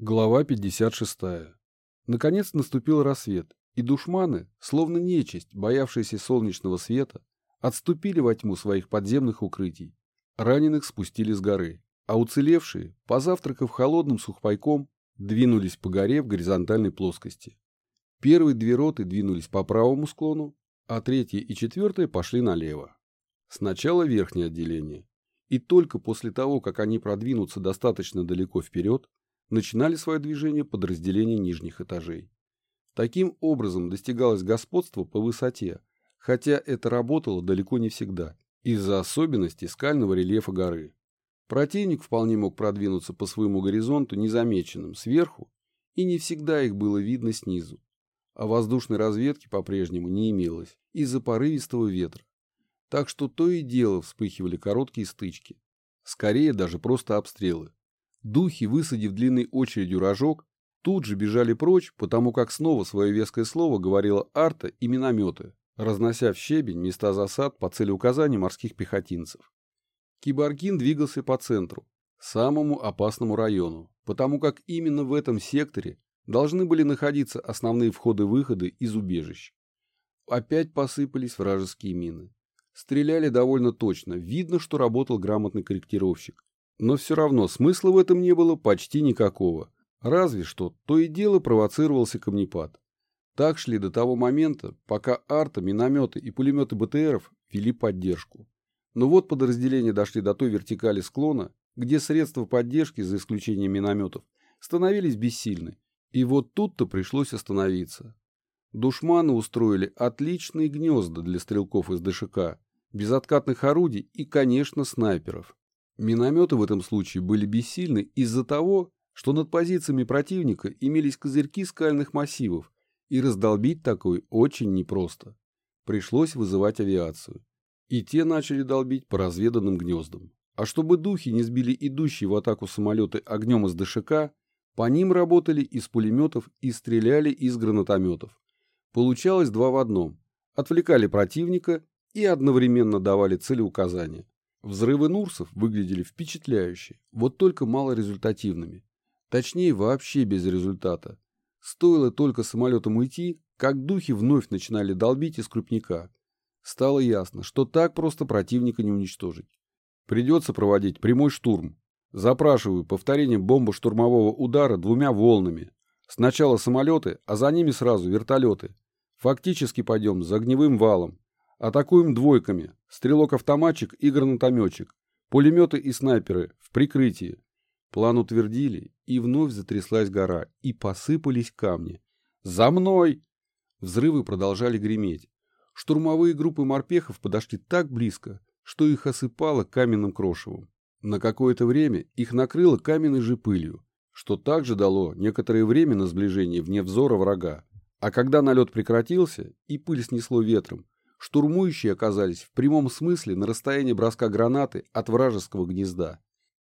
Глава 56. Наконец наступил рассвет, и душманы, словно нечисть, боявшиеся солнечного света, отступили во тьму своих подземных укрытий. Раненых спустили с горы, а уцелевшие, позавтракав холодным сухпайком, двинулись по горе в горизонтальной плоскости. Первые две роты двинулись по правому склону, а третья и четвертая пошли налево. Сначала верхнее отделение, и только после того, как они продвинутся достаточно далеко вперед, начинали свое движение подразделения нижних этажей. Таким образом достигалось господство по высоте, хотя это работало далеко не всегда, из-за особенностей скального рельефа горы. Противник вполне мог продвинуться по своему горизонту незамеченным сверху, и не всегда их было видно снизу. А воздушной разведки по-прежнему не имелось из-за порывистого ветра. Так что то и дело вспыхивали короткие стычки. Скорее даже просто обстрелы. Духи, высадив длинной очередью рожок, тут же бежали прочь, потому как снова свое веское слово говорила арта и минометы, разнося в щебень места засад по целеуказанию морских пехотинцев. Киборгин двигался по центру, самому опасному району, потому как именно в этом секторе должны были находиться основные входы-выходы из убежищ. Опять посыпались вражеские мины. Стреляли довольно точно, видно, что работал грамотный корректировщик. Но все равно смысла в этом не было почти никакого. Разве что то и дело провоцировался камнепад. Так шли до того момента, пока арта, минометы и пулеметы БТРов вели поддержку. Но вот подразделения дошли до той вертикали склона, где средства поддержки, за исключением минометов, становились бессильны. И вот тут-то пришлось остановиться. Душманы устроили отличные гнезда для стрелков из ДШК, безоткатных орудий и, конечно, снайперов. Минометы в этом случае были бессильны из-за того, что над позициями противника имелись козырьки скальных массивов, и раздолбить такой очень непросто. Пришлось вызывать авиацию. И те начали долбить по разведанным гнездам. А чтобы духи не сбили идущие в атаку самолеты огнем из ДШК, по ним работали из пулеметов и стреляли из гранатометов. Получалось два в одном. Отвлекали противника и одновременно давали целеуказания. Взрывы Нурсов выглядели впечатляюще, вот только малорезультативными. Точнее, вообще без результата. Стоило только самолетам уйти, как духи вновь начинали долбить из крупника. Стало ясно, что так просто противника не уничтожить. Придется проводить прямой штурм. Запрашиваю повторение бомбо-штурмового удара двумя волнами. Сначала самолеты, а за ними сразу вертолеты. Фактически пойдем за огневым валом. Атакуем двойками. Стрелок-автоматчик и гранатометчик. Пулеметы и снайперы в прикрытии. План утвердили, и вновь затряслась гора, и посыпались камни. «За мной!» Взрывы продолжали греметь. Штурмовые группы морпехов подошли так близко, что их осыпало каменным крошевом. На какое-то время их накрыло каменной же пылью, что также дало некоторое время на сближение вне взора врага. А когда налет прекратился и пыль снесло ветром, штурмующие оказались в прямом смысле на расстоянии броска гранаты от вражеского гнезда.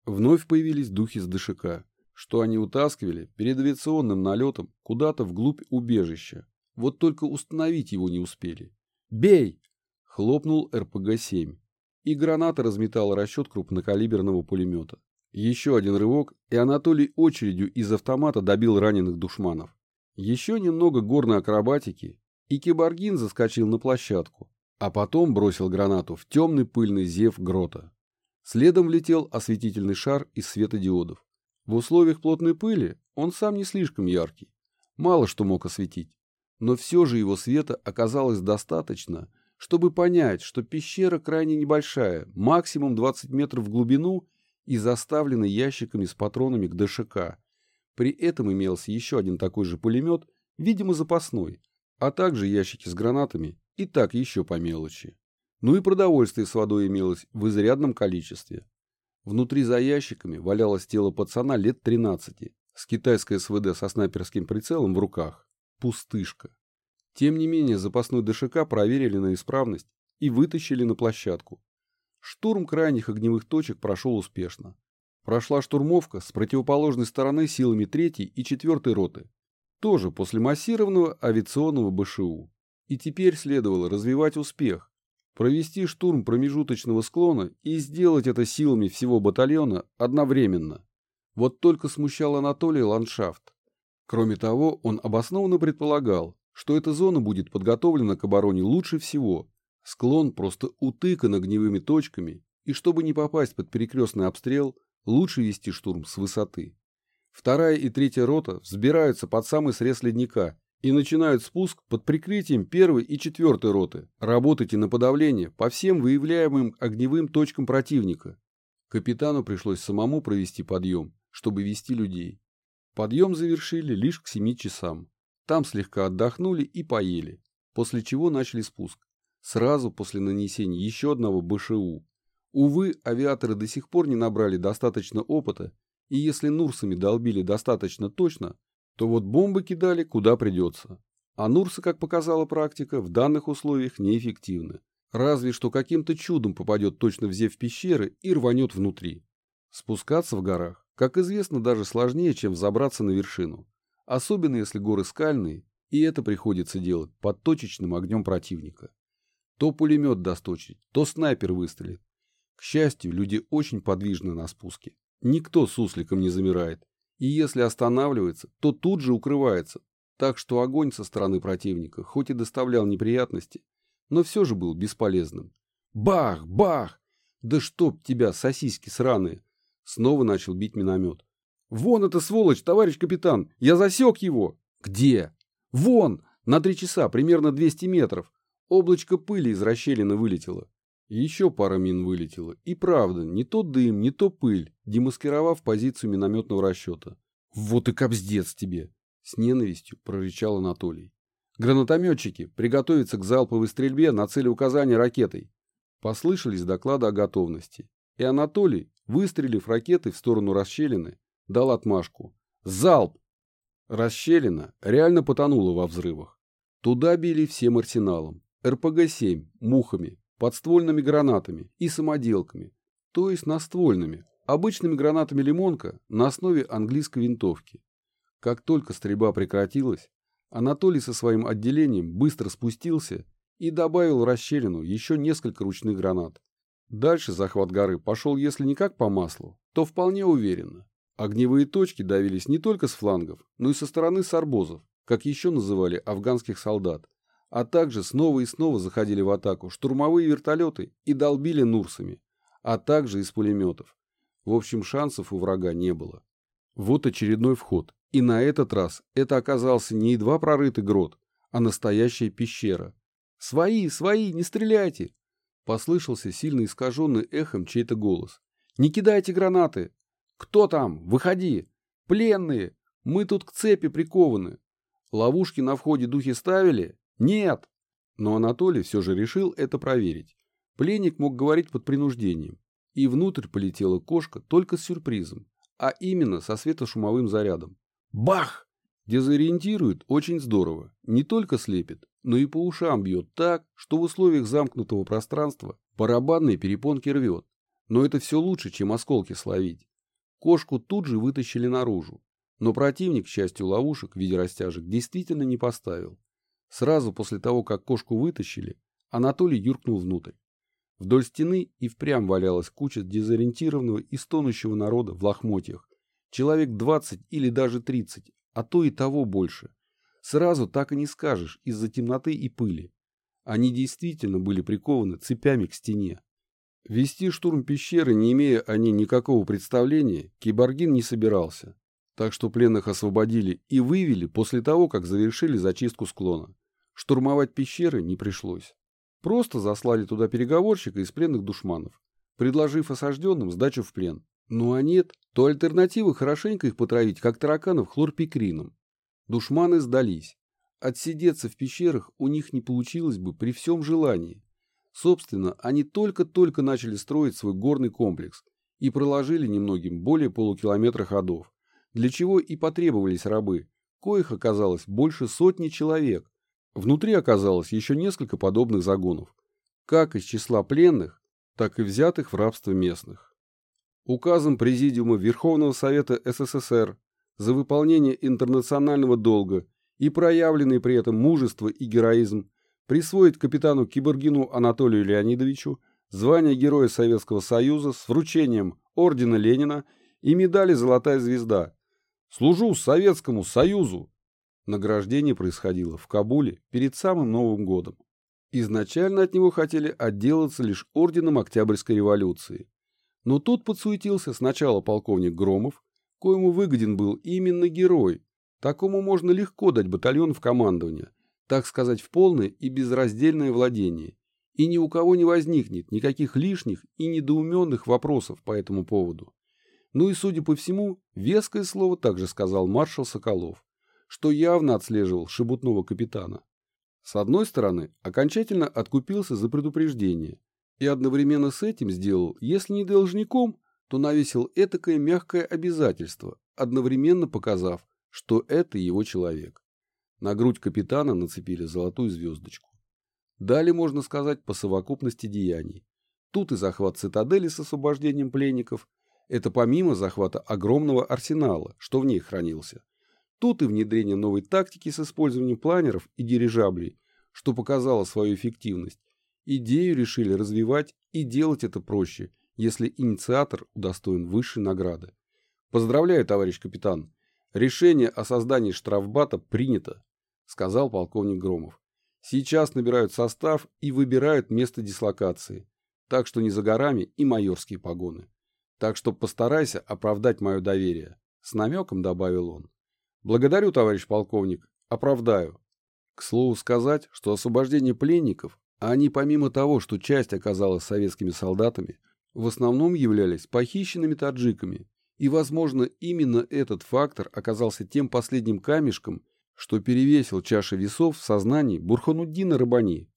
Вновь появились духи с ДШК, что они утаскивали перед авиационным налетом куда-то вглубь убежища. Вот только установить его не успели. «Бей!» — хлопнул РПГ-7, и граната разметала расчет крупнокалиберного пулемета. Еще один рывок, и Анатолий очередью из автомата добил раненых душманов. Еще немного горной акробатики, и Киборгин заскочил на площадку, а потом бросил гранату в темный пыльный зев грота. Следом влетел осветительный шар из светодиодов. В условиях плотной пыли он сам не слишком яркий, мало что мог осветить, но все же его света оказалось достаточно, чтобы понять, что пещера крайне небольшая, максимум 20 метров в глубину и заставлена ящиками с патронами к ДШК. При этом имелся еще один такой же пулемет, видимо запасной, а также ящики с гранатами и так еще по мелочи. Ну и продовольствие с водой имелось в изрядном количестве. Внутри за ящиками валялось тело пацана лет 13 с китайской СВД со снайперским прицелом в руках. Пустышка. Тем не менее, запасной ДШК проверили на исправность и вытащили на площадку. Штурм крайних огневых точек прошел успешно. Прошла штурмовка с противоположной стороны силами 3 и 4 роты, тоже после массированного авиационного БШУ. И теперь следовало развивать успех, провести штурм промежуточного склона и сделать это силами всего батальона одновременно. Вот только смущал Анатолий ландшафт. Кроме того, он обоснованно предполагал, что эта зона будет подготовлена к обороне лучше всего. Склон просто утыкан огневыми точками, и чтобы не попасть под перекрестный обстрел, лучше вести штурм с высоты. Вторая и третья рота взбираются под самый срез ледника и начинают спуск под прикрытием первой и четвертой роты. Работайте на подавление по всем выявляемым огневым точкам противника. Капитану пришлось самому провести подъем, чтобы вести людей. Подъем завершили лишь к 7 часам. Там слегка отдохнули и поели, после чего начали спуск. Сразу после нанесения еще одного БШУ. Увы, авиаторы до сих пор не набрали достаточно опыта, и если Нурсами долбили достаточно точно, то вот бомбы кидали куда придется. А Нурсы, как показала практика, в данных условиях неэффективны. Разве что каким-то чудом попадет точно в зев пещеры и рванет внутри. Спускаться в горах, как известно, даже сложнее, чем взобраться на вершину. Особенно если горы скальные, и это приходится делать под точечным огнем противника. То пулемет даст очередь, то снайпер выстрелит. К счастью, люди очень подвижны на спуске. Никто с сусликом не замирает. И если останавливается, то тут же укрывается. Так что огонь со стороны противника хоть и доставлял неприятности, но все же был бесполезным. Бах! Бах! Да чтоб тебя, сосиски сраные! Снова начал бить миномет. Вон эта сволочь, товарищ капитан! Я засек его! Где? Вон! На три часа, примерно 200 метров. Облачко пыли из расщелины вылетело. Еще пара мин вылетела. И правда, не то дым, не то пыль, демаскировав позицию минометного расчета. Вот и кобздец тебе! С ненавистью прорычал Анатолий. Гранатометчики, приготовиться к залповой стрельбе на цели указания ракетой. Послышались доклады о готовности. И Анатолий, выстрелив ракетой в сторону расщелины, дал отмашку. Залп! Расщелина реально потонула во взрывах. Туда били всем арсеналом. РПГ-7, мухами, подствольными гранатами и самоделками, то есть наствольными, обычными гранатами «Лимонка» на основе английской винтовки. Как только стрельба прекратилась, Анатолий со своим отделением быстро спустился и добавил расщелину еще несколько ручных гранат. Дальше захват горы пошел, если не как по маслу, то вполне уверенно. Огневые точки давились не только с флангов, но и со стороны сарбозов, как еще называли афганских солдат, а также снова и снова заходили в атаку штурмовые вертолеты и долбили Нурсами, а также из пулеметов. В общем, шансов у врага не было. Вот очередной вход, и на этот раз это оказался не едва прорытый грот, а настоящая пещера. «Свои, свои, не стреляйте!» Послышался сильно искаженный эхом чей-то голос. «Не кидайте гранаты! Кто там? Выходи! Пленные! Мы тут к цепи прикованы! Ловушки на входе духи ставили? Нет!» Но Анатолий все же решил это проверить. Пленник мог говорить под принуждением. И внутрь полетела кошка только с сюрпризом, а именно со светошумовым зарядом. Бах! Дезориентирует очень здорово. Не только слепит, но и по ушам бьет так, что в условиях замкнутого пространства барабанные перепонки рвет. Но это все лучше, чем осколки словить. Кошку тут же вытащили наружу. Но противник, к счастью ловушек в виде растяжек, действительно не поставил. Сразу после того, как кошку вытащили, Анатолий юркнул внутрь. Вдоль стены и впрямь валялась куча дезориентированного и стонущего народа в лохмотьях, Человек 20 или даже 30, а то и того больше. Сразу так и не скажешь из-за темноты и пыли. Они действительно были прикованы цепями к стене. Вести штурм пещеры, не имея о ней никакого представления, Киборгин не собирался. Так что пленных освободили и вывели после того, как завершили зачистку склона. Штурмовать пещеры не пришлось. Просто заслали туда переговорщика из пленных душманов, предложив осажденным сдачу в плен. Ну а нет, то альтернатива хорошенько их потравить, как тараканов хлорпикрином. Душманы сдались. Отсидеться в пещерах у них не получилось бы при всем желании. Собственно, они только-только начали строить свой горный комплекс и проложили немногим более полукилометра ходов, для чего и потребовались рабы, коих оказалось больше сотни человек. Внутри оказалось еще несколько подобных загонов, как из числа пленных, так и взятых в рабство местных указом Президиума Верховного Совета СССР за выполнение интернационального долга и проявленный при этом мужество и героизм присвоить капитану Киборгину Анатолию Леонидовичу звание Героя Советского Союза с вручением Ордена Ленина и медали «Золотая звезда». Служу Советскому Союзу. Награждение происходило в Кабуле перед самым Новым годом. Изначально от него хотели отделаться лишь орденом Октябрьской революции. Но тут подсуетился сначала полковник Громов, коему выгоден был именно герой. Такому можно легко дать батальон в командование, так сказать, в полное и безраздельное владение. И ни у кого не возникнет никаких лишних и недоуменных вопросов по этому поводу. Ну и, судя по всему, веское слово также сказал маршал Соколов, что явно отслеживал шебутного капитана. С одной стороны, окончательно откупился за предупреждение и одновременно с этим сделал, если не должником, то навесил этакое мягкое обязательство, одновременно показав, что это его человек. На грудь капитана нацепили золотую звездочку. Далее можно сказать по совокупности деяний. Тут и захват цитадели с освобождением пленников – это помимо захвата огромного арсенала, что в ней хранился. Тут и внедрение новой тактики с использованием планеров и дирижаблей, что показало свою эффективность. Идею решили развивать и делать это проще, если инициатор удостоен высшей награды. Поздравляю, товарищ капитан. Решение о создании штрафбата принято, сказал полковник Громов. Сейчас набирают состав и выбирают место дислокации. Так что не за горами и майорские погоны. Так что постарайся оправдать мое доверие. С намеком добавил он. Благодарю, товарищ полковник. Оправдаю. К слову сказать, что освобождение пленников, а они помимо того, что часть оказалась советскими солдатами, в основном являлись похищенными таджиками, и, возможно, именно этот фактор оказался тем последним камешком, что перевесил чаши весов в сознании Бурхануддина Рабани.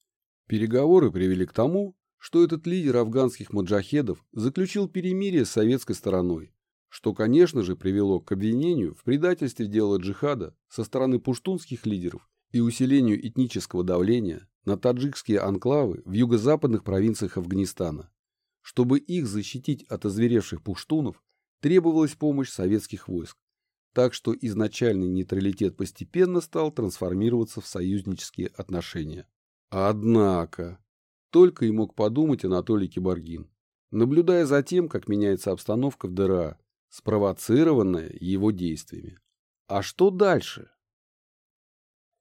Переговоры привели к тому, что этот лидер афганских маджахедов заключил перемирие с советской стороной, что, конечно же, привело к обвинению в предательстве дела джихада со стороны пуштунских лидеров и усилению этнического давления на таджикские анклавы в юго-западных провинциях Афганистана. Чтобы их защитить от озверевших пуштунов, требовалась помощь советских войск, так что изначальный нейтралитет постепенно стал трансформироваться в союзнические отношения. Однако, только и мог подумать Анатолий Киборгин, наблюдая за тем, как меняется обстановка в ДРА, спровоцированная его действиями. А что дальше?